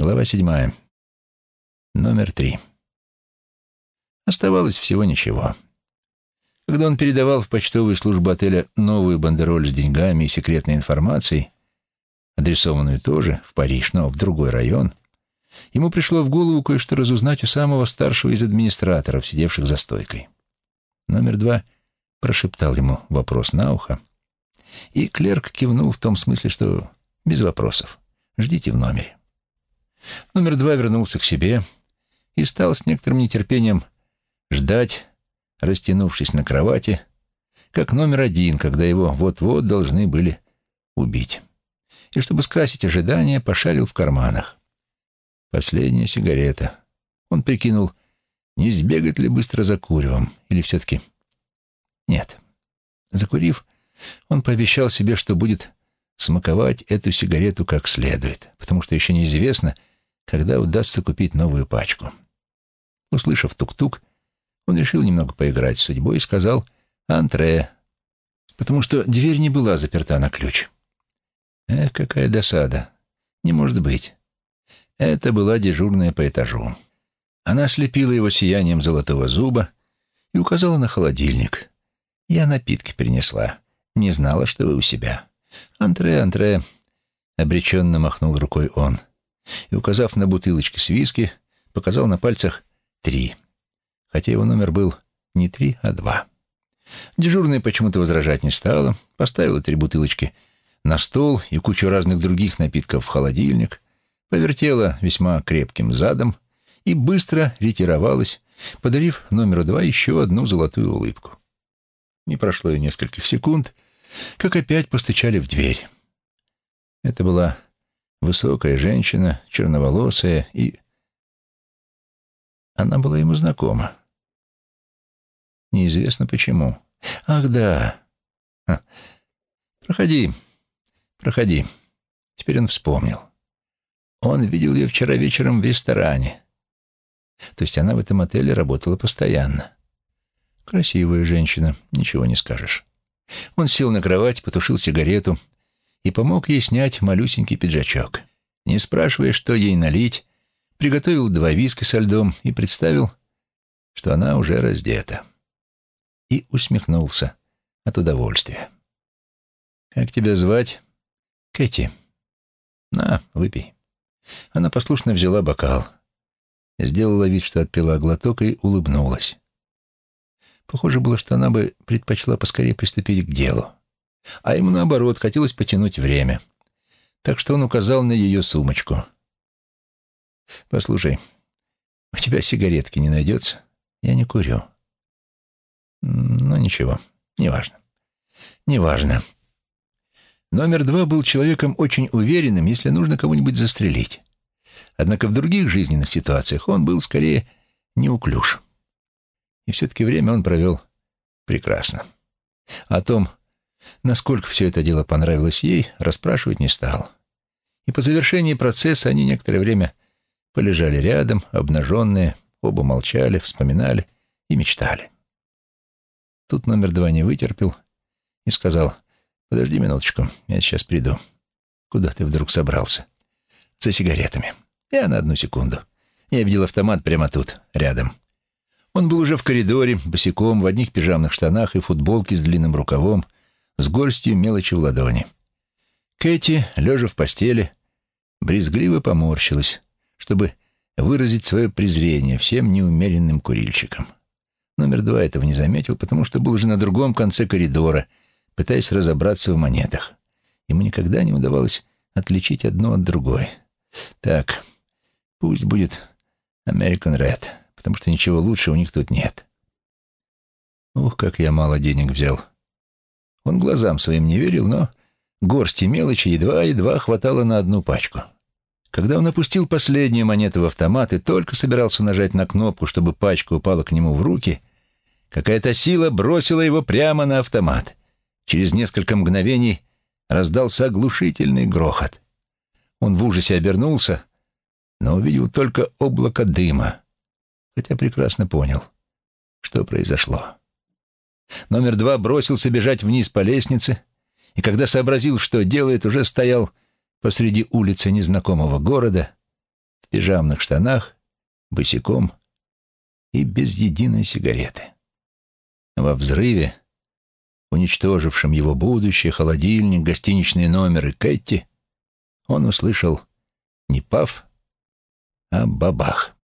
Глава седьмая. Номер три. Оставалось всего ничего. Когда он передавал в почтовую службу отеля новую бандероль с деньгами и секретной информацией, адресованную тоже в Париж, но в другой район, ему пришло в голову кое-что разузнать у самого старшего из администраторов, сидевших за стойкой. Номер два прошептал ему вопрос на ухо, и клерк кивнул в том смысле, что без вопросов. Ждите в номере. Номер два вернулся к себе и стал с некоторым нетерпением ждать, растянувшись на кровати, как номер один, когда его вот-вот должны были убить. И чтобы скрасить ожидания, пошарил в карманах. Последняя сигарета. Он прикинул, не сбегать ли быстро за куревом, или все-таки... Нет. Закурив, он пообещал себе, что будет смаковать эту сигарету как следует, потому что еще неизвестно, когда удастся купить новую пачку. Услышав тук-тук, он решил немного поиграть с судьбой и сказал «Антре», потому что дверь не была заперта на ключ. Эх, какая досада. Не может быть. Это была дежурная по этажу. Она слепила его сиянием золотого зуба и указала на холодильник. Я напитки принесла. Не знала, что вы у себя. «Антре, антре», — обреченно махнул рукой он и, указав на бутылочки с виски, показал на пальцах три, хотя его номер был не три, а два. Дежурная почему-то возражать не стала, поставила три бутылочки на стол и кучу разных других напитков в холодильник, повертела весьма крепким задом и быстро ретировалась, подарив номеру два еще одну золотую улыбку. Не прошло и нескольких секунд, как опять постучали в дверь. Это была Высокая женщина, черноволосая, и... Она была ему знакома. Неизвестно почему. Ах, да. Ха. Проходи, проходи. Теперь он вспомнил. Он видел ее вчера вечером в ресторане. То есть она в этом отеле работала постоянно. Красивая женщина, ничего не скажешь. Он сел на кровать, потушил сигарету и помог ей снять малюсенький пиджачок. Не спрашивая, что ей налить, приготовил два виски со льдом и представил, что она уже раздета. И усмехнулся от удовольствия. «Как тебя звать?» «Кэти». «На, выпей». Она послушно взяла бокал, сделала вид, что отпила глоток и улыбнулась. Похоже было, что она бы предпочла поскорее приступить к делу а ему, наоборот, хотелось потянуть время. Так что он указал на ее сумочку. «Послушай, у тебя сигаретки не найдется? Я не курю». «Ну, ничего, неважно. Неважно». Номер два был человеком очень уверенным, если нужно кого-нибудь застрелить. Однако в других жизненных ситуациях он был скорее неуклюж. И все-таки время он провел прекрасно. О том, Насколько все это дело понравилось ей, расспрашивать не стал. И по завершении процесса они некоторое время полежали рядом, обнаженные, оба молчали, вспоминали и мечтали. Тут номер два не вытерпел и сказал, «Подожди минуточку, я сейчас приду». «Куда ты вдруг собрался?» «За сигаретами». «Я на одну секунду. Я видел автомат прямо тут, рядом». Он был уже в коридоре, босиком, в одних пижамных штанах и футболке с длинным рукавом, с горстью мелочи в ладони. Кэти, лежа в постели, брезгливо поморщилась, чтобы выразить свое презрение всем неумеренным курильщикам. Номер два этого не заметил, потому что был уже на другом конце коридора, пытаясь разобраться в монетах. Ему никогда не удавалось отличить одно от другой. Так, пусть будет American Red, потому что ничего лучше у них тут нет. Ух, как я мало денег взял. Он глазам своим не верил, но горсти мелочи едва-едва хватало на одну пачку. Когда он опустил последнюю монету в автомат и только собирался нажать на кнопку, чтобы пачка упала к нему в руки, какая-то сила бросила его прямо на автомат. Через несколько мгновений раздался оглушительный грохот. Он в ужасе обернулся, но увидел только облако дыма, хотя прекрасно понял, что произошло. Номер два бросился бежать вниз по лестнице, и когда сообразил, что делает, уже стоял посреди улицы незнакомого города, в пижамных штанах, босиком и без единой сигареты. Во взрыве, уничтожившем его будущее, холодильник, гостиничные номеры Кэти, он услышал не пав, а бабах.